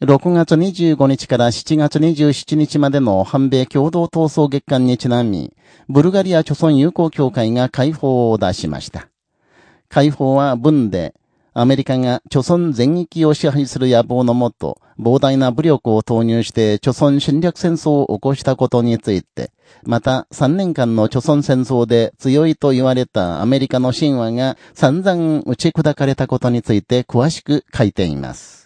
6月25日から7月27日までの反米共同闘争月間にちなみ、ブルガリア貯村友好協会が解放を出しました。解放は文で、アメリカが貯村全域を支配する野望のもと、膨大な武力を投入して貯村侵略戦争を起こしたことについて、また3年間の貯村戦争で強いと言われたアメリカの神話が散々打ち砕かれたことについて詳しく書いています。